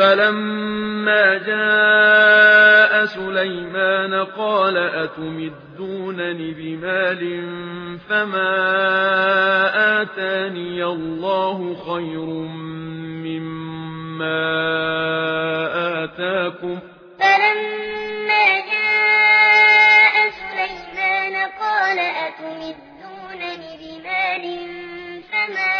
فَلَمَّا جَاءَ سُلَيْمَانُ قَالَ أتمدونني بِمَالٍ فَمَا آتَانِيَ اللَّهُ خَيْرٌ مِّمَّا آتَاكُمْ فَلَمَّا جَاءَ سُلَيْمَانُ قَالَ أتمدونني بِمَالٍ فَمَا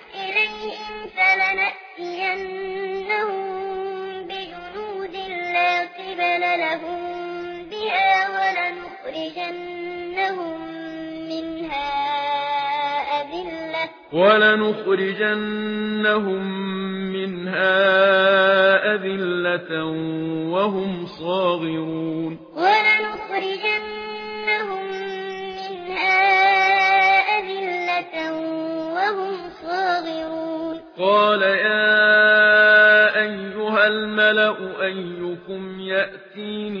وَلَنُخْرِجَنَّهُم مِّنْهَا أَذِلَّةً. وَلَنُخْرِجَنَّهُم مِّنْهَا أَذِلَّةً وَهُمْ صَاغِرُونَ. وَلَنُخْرِجَنَّهُم مِّنْهَا أَذِلَّةً وَهُمْ صَاغِرُونَ. قَالَ يَا أَيُّهَا الْمَلَأُ أَيُّكُمْ يَأْتِينِ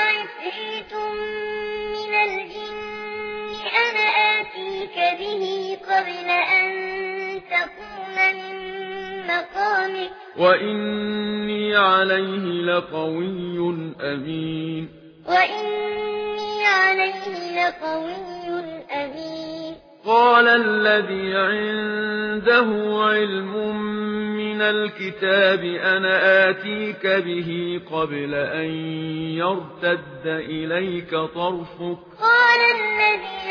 به قبل أن تقوم من مقامك. وإني عليه لقوي أمين. وإني عليه لقوي أمين. قال الذي عنده علم من الكتاب أنا آتيك به قبل أن يرتد إليك طرفك. قال الذي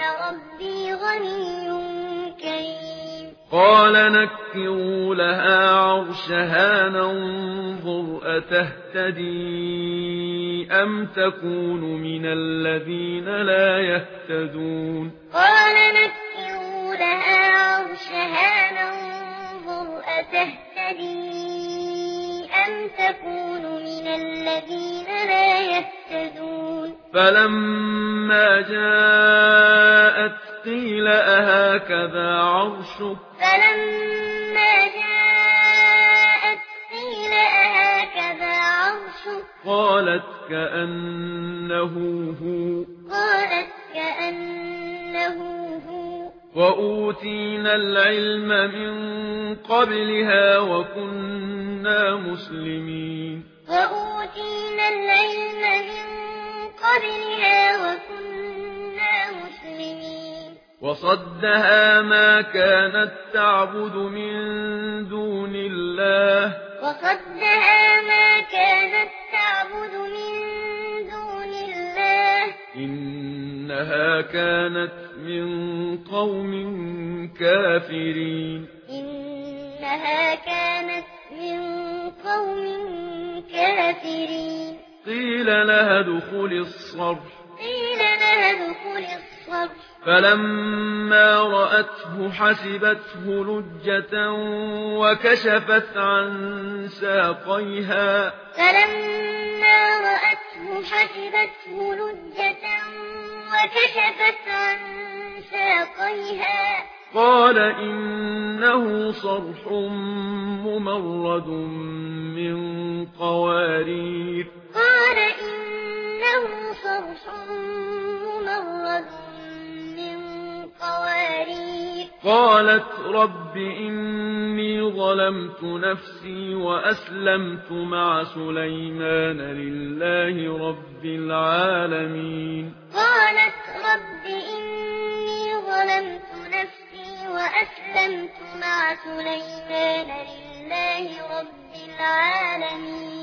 إن ربي غني كريم قال نكروا لها عرشها ننظر أتهتدي أم تكون من الذين لا يهتدون قال نكروا لها عرشها ننظر أتهتدي أم تكون من الذين لا يهتدون فلما جاءت قيل أهكذا عرشك فلما جاءت قيل أهكذا عرشك قالت كأنه هو قالت كأنه هو وأوتينا العلم من قبلها وكنا مسلمين وأوتينا العلم من قبلها وكنا مسلمين وصدها ما كانت تعبد من دون الله وصدها ما كانت تعبد من دون الله إنها كانت من قوم كافرين إنها كانت من قوم كافرين قيل لها دخل الصرح. قيل لها دخل الصرح. فلما رأته حسبته لجة وكشفت عن ساقيها. فلما رأته حسبته لجة وكشفت عن ساقيها. قال إنه صرح ممرد من قوارير. قال إنه صرح ممرد من قوارير. قالت رب إني ظلمت نفسي وأسلمت مع سليمان لله رب العالمين. قالت رب إني ظلمت وأسلمت مع سليمان لله رب العالمين.